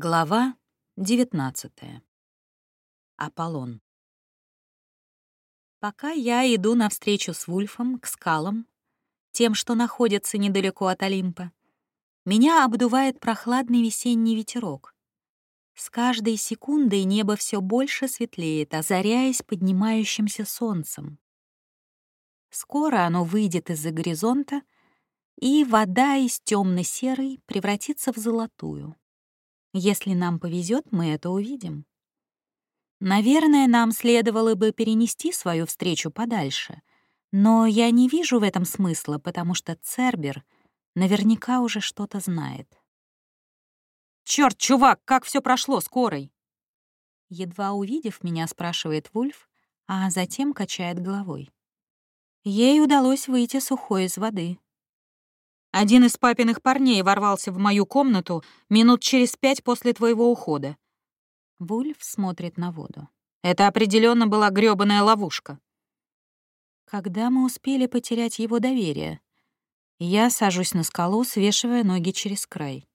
Глава 19. Аполлон. Пока я иду навстречу с Вульфом к скалам, тем, что находятся недалеко от Олимпа, меня обдувает прохладный весенний ветерок. С каждой секундой небо все больше светлеет, озаряясь поднимающимся солнцем. Скоро оно выйдет из-за горизонта, и вода из темно-серой превратится в золотую. Если нам повезет, мы это увидим. Наверное, нам следовало бы перенести свою встречу подальше, но я не вижу в этом смысла, потому что Цербер наверняка уже что-то знает. Черт, чувак, как все прошло скорой!» Едва увидев меня, спрашивает Вульф, а затем качает головой. Ей удалось выйти сухой из воды. Один из папиных парней ворвался в мою комнату минут через пять после твоего ухода. Вульф смотрит на воду. Это определенно была грёбаная ловушка. Когда мы успели потерять его доверие? Я сажусь на скалу, свешивая ноги через край.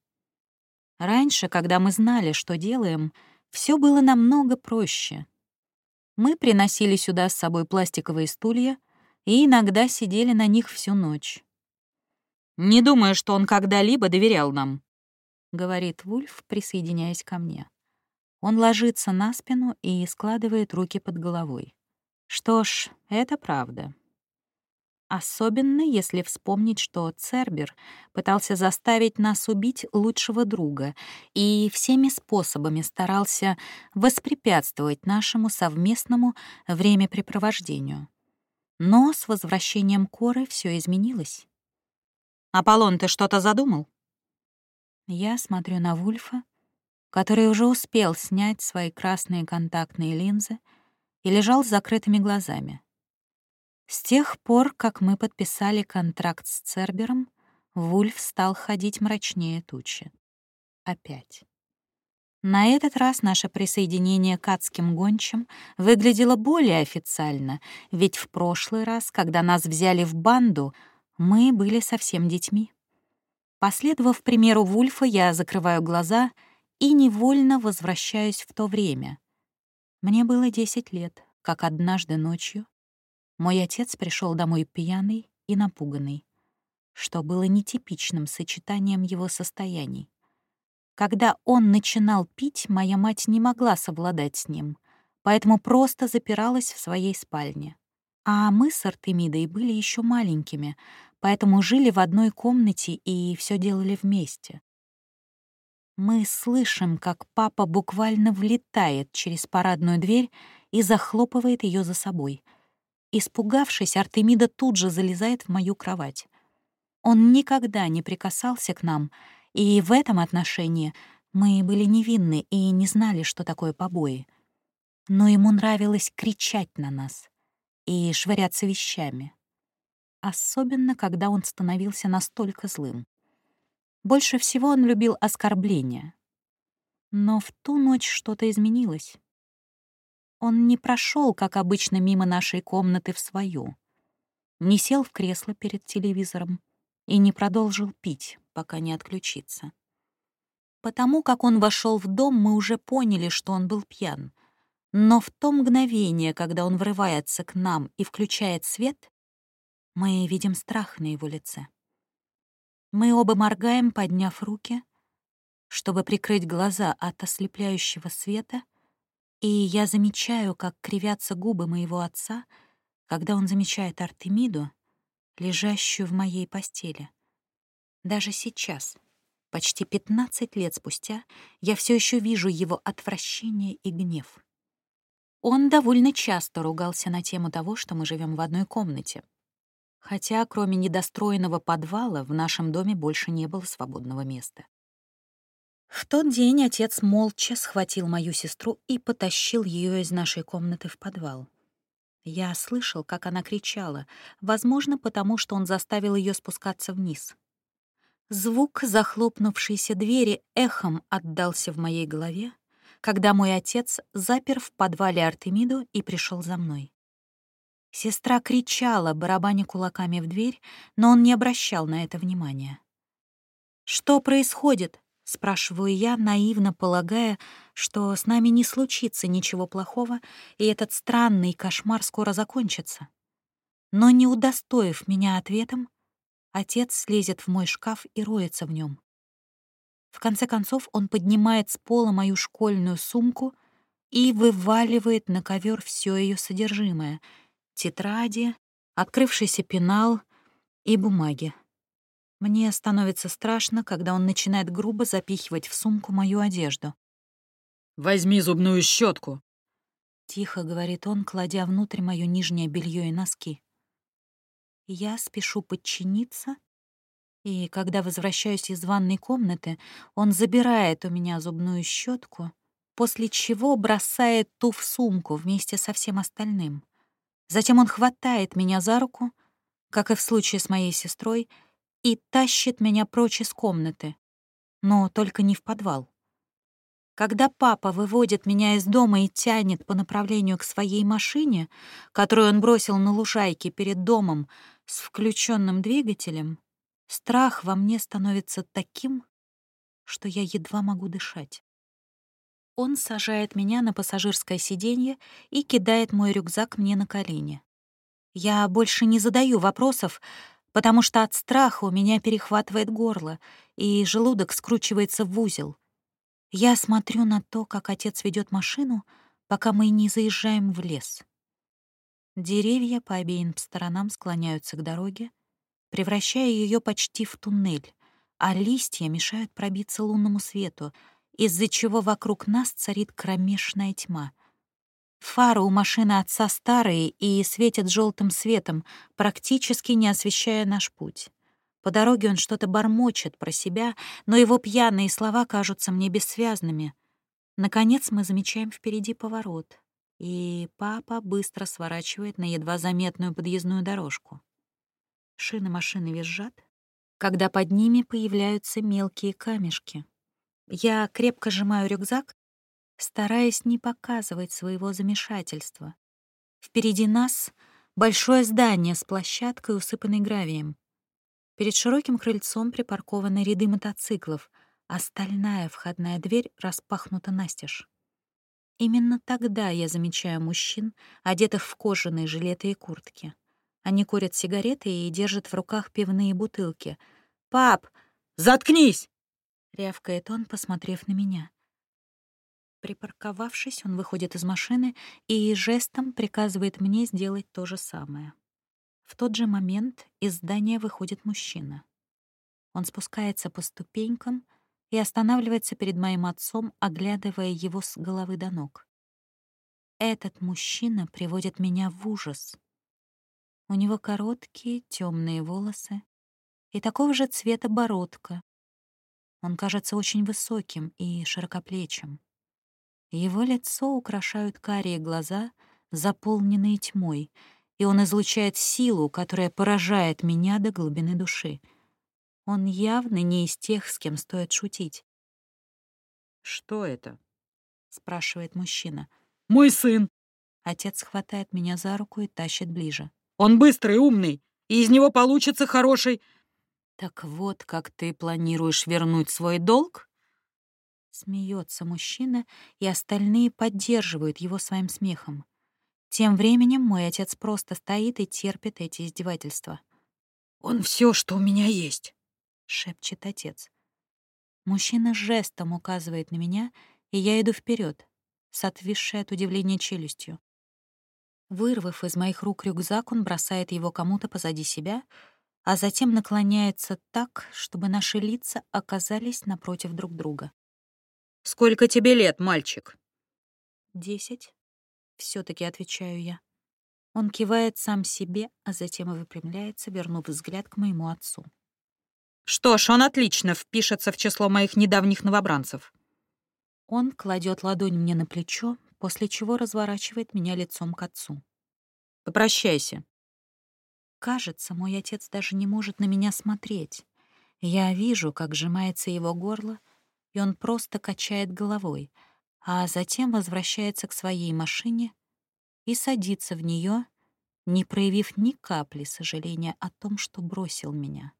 Раньше, когда мы знали, что делаем, все было намного проще. Мы приносили сюда с собой пластиковые стулья и иногда сидели на них всю ночь. Не думаю, что он когда-либо доверял нам», — говорит Вульф, присоединяясь ко мне. Он ложится на спину и складывает руки под головой. Что ж, это правда. Особенно если вспомнить, что Цербер пытался заставить нас убить лучшего друга и всеми способами старался воспрепятствовать нашему совместному времяпрепровождению. Но с возвращением Коры все изменилось. «Аполлон, ты что-то задумал?» Я смотрю на Вульфа, который уже успел снять свои красные контактные линзы и лежал с закрытыми глазами. С тех пор, как мы подписали контракт с Цербером, Вульф стал ходить мрачнее тучи. Опять. На этот раз наше присоединение к адским гончим выглядело более официально, ведь в прошлый раз, когда нас взяли в банду — мы были совсем детьми. Последовав примеру Вульфа, я закрываю глаза и невольно возвращаюсь в то время. Мне было 10 лет, как однажды ночью мой отец пришел домой пьяный и напуганный, что было нетипичным сочетанием его состояний. Когда он начинал пить, моя мать не могла совладать с ним, поэтому просто запиралась в своей спальне. А мы с Артемидой были еще маленькими, поэтому жили в одной комнате и все делали вместе. Мы слышим, как папа буквально влетает через парадную дверь и захлопывает ее за собой. Испугавшись, Артемида тут же залезает в мою кровать. Он никогда не прикасался к нам, и в этом отношении мы были невинны и не знали, что такое побои. Но ему нравилось кричать на нас и швыряться вещами. Особенно, когда он становился настолько злым. Больше всего он любил оскорбления. Но в ту ночь что-то изменилось. Он не прошел, как обычно, мимо нашей комнаты в свою, не сел в кресло перед телевизором и не продолжил пить, пока не отключится. Потому как он вошел в дом, мы уже поняли, что он был пьян — но в то мгновение, когда он врывается к нам и включает свет, мы видим страх на его лице. Мы оба моргаем, подняв руки, чтобы прикрыть глаза от ослепляющего света, и я замечаю, как кривятся губы моего отца, когда он замечает Артемиду, лежащую в моей постели. Даже сейчас, почти 15 лет спустя, я все еще вижу его отвращение и гнев. Он довольно часто ругался на тему того, что мы живем в одной комнате. Хотя, кроме недостроенного подвала, в нашем доме больше не было свободного места. В тот день отец молча схватил мою сестру и потащил ее из нашей комнаты в подвал. Я слышал, как она кричала, возможно, потому что он заставил ее спускаться вниз. Звук захлопнувшейся двери эхом отдался в моей голове, когда мой отец запер в подвале Артемиду и пришел за мной. Сестра кричала, барабаня кулаками в дверь, но он не обращал на это внимания. «Что происходит?» — спрашиваю я, наивно полагая, что с нами не случится ничего плохого, и этот странный кошмар скоро закончится. Но не удостоив меня ответом, отец слезет в мой шкаф и роется в нем. В конце концов он поднимает с пола мою школьную сумку и вываливает на ковер все ее содержимое — тетради, открывшийся пенал и бумаги. Мне становится страшно, когда он начинает грубо запихивать в сумку мою одежду. «Возьми зубную щетку, тихо говорит он, кладя внутрь моё нижнее белье и носки. Я спешу подчиниться, и когда возвращаюсь из ванной комнаты, он забирает у меня зубную щетку, после чего бросает ту в сумку вместе со всем остальным. Затем он хватает меня за руку, как и в случае с моей сестрой, и тащит меня прочь из комнаты, но только не в подвал. Когда папа выводит меня из дома и тянет по направлению к своей машине, которую он бросил на лужайке перед домом с включенным двигателем, страх во мне становится таким, что я едва могу дышать. Он сажает меня на пассажирское сиденье и кидает мой рюкзак мне на колени. Я больше не задаю вопросов, потому что от страха у меня перехватывает горло, и желудок скручивается в узел. Я смотрю на то, как отец ведет машину, пока мы не заезжаем в лес. Деревья по обеим сторонам склоняются к дороге, превращая ее почти в туннель, а листья мешают пробиться лунному свету, из-за чего вокруг нас царит кромешная тьма — Фары у машины отца старые и светят желтым светом, практически не освещая наш путь. По дороге он что-то бормочет про себя, но его пьяные слова кажутся мне бессвязными. Наконец мы замечаем впереди поворот, и папа быстро сворачивает на едва заметную подъездную дорожку. Шины машины визжат, когда под ними появляются мелкие камешки. Я крепко сжимаю рюкзак стараясь не показывать своего замешательства. Впереди нас большое здание с площадкой, усыпанной гравием. Перед широким крыльцом припаркованы ряды мотоциклов, а стальная входная дверь распахнута настежь. Именно тогда я замечаю мужчин, одетых в кожаные жилеты и куртки. Они курят сигареты и держат в руках пивные бутылки. «Пап, заткнись!» — рявкает он, посмотрев на меня. Припарковавшись, он выходит из машины и жестом приказывает мне сделать то же самое. В тот же момент из здания выходит мужчина. Он спускается по ступенькам и останавливается перед моим отцом, оглядывая его с головы до ног. Этот мужчина приводит меня в ужас. У него короткие темные волосы и такого же цвета бородка. Он кажется очень высоким и широкоплечим. Его лицо украшают карие глаза, заполненные тьмой, и он излучает силу, которая поражает меня до глубины души. Он явно не из тех, с кем стоит шутить. «Что это?» — спрашивает мужчина. «Мой сын!» Отец хватает меня за руку и тащит ближе. «Он быстрый, умный, и из него получится хороший...» «Так вот, как ты планируешь вернуть свой долг?» Смеется мужчина, и остальные поддерживают его своим смехом. Тем временем мой отец просто стоит и терпит эти издевательства. «Он все, что у меня есть», — шепчет отец. Мужчина жестом указывает на меня, и я иду вперед, с отвисшей от удивления челюстью. Вырвав из моих рук рюкзак, он бросает его кому-то позади себя, а затем наклоняется так, чтобы наши лица оказались напротив друг друга. «Сколько тебе лет, мальчик?» «Десять», — все таки отвечаю я. Он кивает сам себе, а затем и выпрямляется, вернув взгляд к моему отцу. «Что ж, он отлично впишется в число моих недавних новобранцев». Он кладет ладонь мне на плечо, после чего разворачивает меня лицом к отцу. «Попрощайся». Кажется, мой отец даже не может на меня смотреть. Я вижу, как сжимается его горло, и он просто качает головой, а затем возвращается к своей машине и садится в нее, не проявив ни капли сожаления о том, что бросил меня.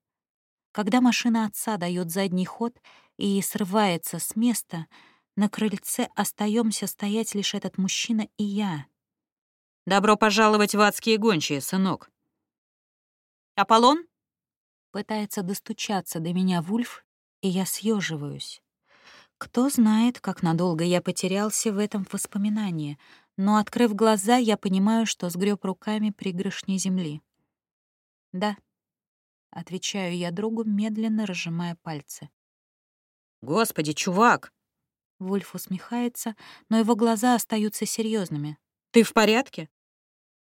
Когда машина отца дает задний ход, и срывается с места. На крыльце остаемся стоять лишь этот мужчина и я. «Добро пожаловать в адские гончие, сынок!» «Аполлон?» Пытается достучаться до меня Вульф, и я съеживаюсь. Кто знает, как надолго я потерялся в этом воспоминании, но, открыв глаза, я понимаю, что сгреб руками пригоршни земли. «Да», — отвечаю я другу, медленно разжимая пальцы. «Господи, чувак!» Вульф усмехается, но его глаза остаются серьезными. «Ты в порядке?»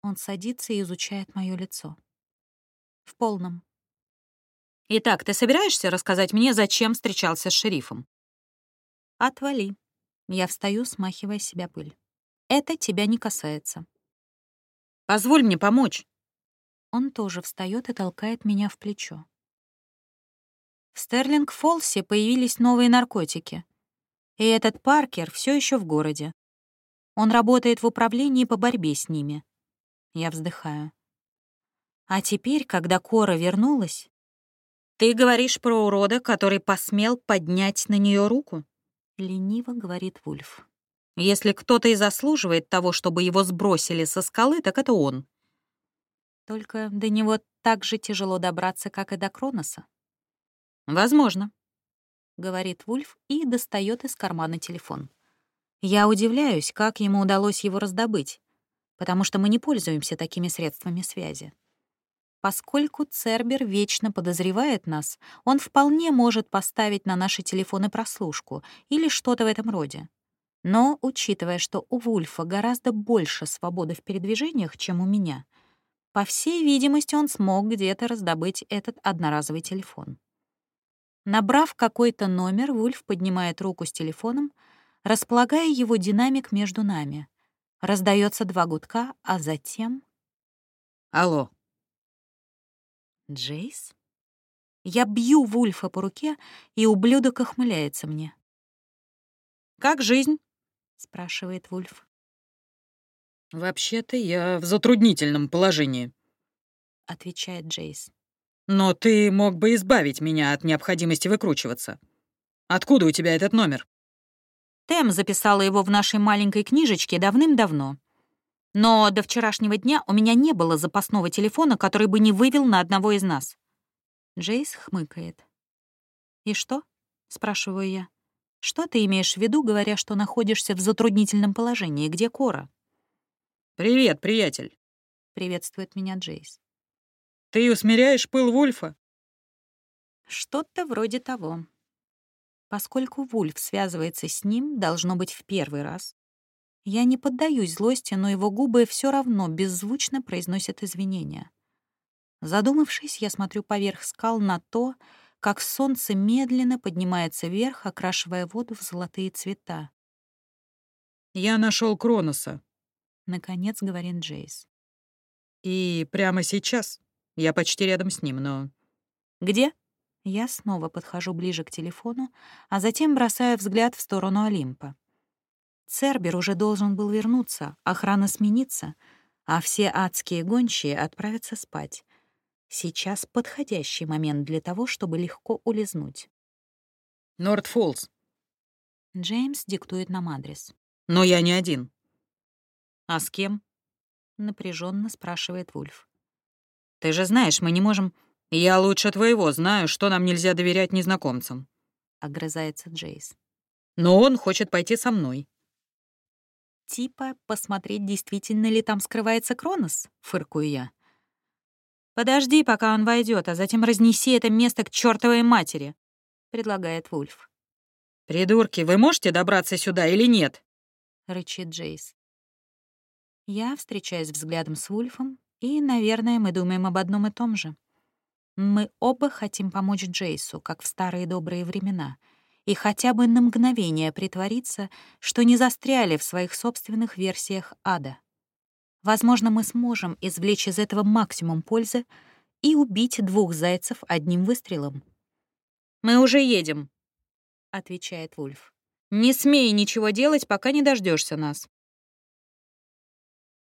Он садится и изучает мое лицо. В полном. «Итак, ты собираешься рассказать мне, зачем встречался с шерифом?» «Отвали». Я встаю, смахивая себя пыль. «Это тебя не касается». «Позволь мне помочь». Он тоже встает и толкает меня в плечо. В Стерлинг-Фолсе появились новые наркотики. И этот Паркер все еще в городе. Он работает в управлении по борьбе с ними. Я вздыхаю. А теперь, когда Кора вернулась... «Ты говоришь про урода, который посмел поднять на нее руку?» — лениво говорит Вульф. «Если кто-то и заслуживает того, чтобы его сбросили со скалы, так это он». Только до него так же тяжело добраться, как и до Кроноса. «Возможно», — говорит Вульф и достает из кармана телефон. Я удивляюсь, как ему удалось его раздобыть, потому что мы не пользуемся такими средствами связи. Поскольку Цербер вечно подозревает нас, он вполне может поставить на наши телефоны прослушку или что-то в этом роде. Но, учитывая, что у Вульфа гораздо больше свободы в передвижениях, чем у меня, по всей видимости, он смог где-то раздобыть этот одноразовый телефон. Набрав какой-то номер, Вульф поднимает руку с телефоном, располагая его динамик между нами. Раздается два гудка, а затем... «Алло», Джейс? Я бью Вульфа по руке, и ублюдок охмыляется мне. «Как жизнь?» — спрашивает Вульф. «Вообще-то я в затруднительном положении», — отвечает Джейс. «Но ты мог бы избавить меня от необходимости выкручиваться. Откуда у тебя этот номер?» Тем записала его в нашей маленькой книжечке давным-давно. Но до вчерашнего дня у меня не было запасного телефона, который бы не вывел на одного из нас. Джейс хмыкает. «И что?» — спрашиваю я. «Что ты имеешь в виду, говоря, что находишься в затруднительном положении? Где Кора?» «Привет, приятель», — приветствует меня Джейс. «Ты усмиряешь пыл Вульфа?» «Что-то вроде того», Поскольку Вульф связывается с ним, должно быть, в первый раз, я не поддаюсь злости, но его губы все равно беззвучно произносят извинения. Задумавшись, я смотрю поверх скал на то, как солнце медленно поднимается вверх, окрашивая воду в золотые цвета. «Я нашел Кроноса», — наконец говорит Джейс. «И прямо сейчас. Я почти рядом с ним, но...» «Где?» Я снова подхожу ближе к телефону, а затем бросаю взгляд в сторону Олимпа. Цербер уже должен был вернуться, охрана смениться, а все адские гончие отправятся спать. Сейчас подходящий момент для того, чтобы легко улизнуть. Норд-Фоллс. Джеймс диктует нам адрес. Но я не один. А с кем? Напряженно спрашивает Вульф. Ты же знаешь, мы не можем... Я лучше твоего знаю, что нам нельзя доверять незнакомцам. Огрызается Джейс. Но он хочет пойти со мной. Типа посмотреть, действительно ли там скрывается Кронос, фыркую я. Подожди, пока он войдет, а затем разнеси это место к чертовой матери, предлагает Вульф. Придурки, вы можете добраться сюда или нет? рычит Джейс. Я встречаюсь взглядом с Вульфом, и, наверное, мы думаем об одном и том же. Мы оба хотим помочь Джейсу, как в старые добрые времена — и хотя бы на мгновение притвориться, что не застряли в своих собственных версиях ада. Возможно, мы сможем извлечь из этого максимум пользы и убить двух зайцев одним выстрелом. «Мы уже едем», — отвечает Вульф. «Не смей ничего делать, пока не дождешься нас».